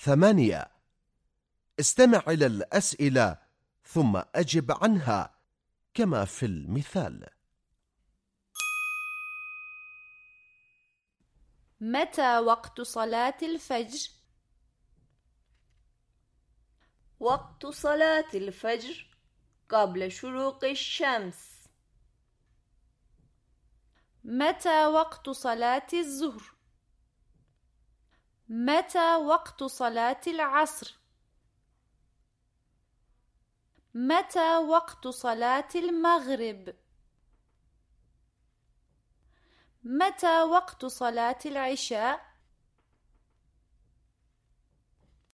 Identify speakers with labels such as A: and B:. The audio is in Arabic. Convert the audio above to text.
A: ثمانية استمع إلى الأسئلة ثم أجب عنها كما في المثال
B: متى وقت صلاة الفجر؟
C: وقت صلاة الفجر قبل شروق الشمس
B: متى وقت صلاة الظهر؟ متى وقت صلاة العصر؟ متى وقت صلاة المغرب؟ متى وقت صلاة العشاء؟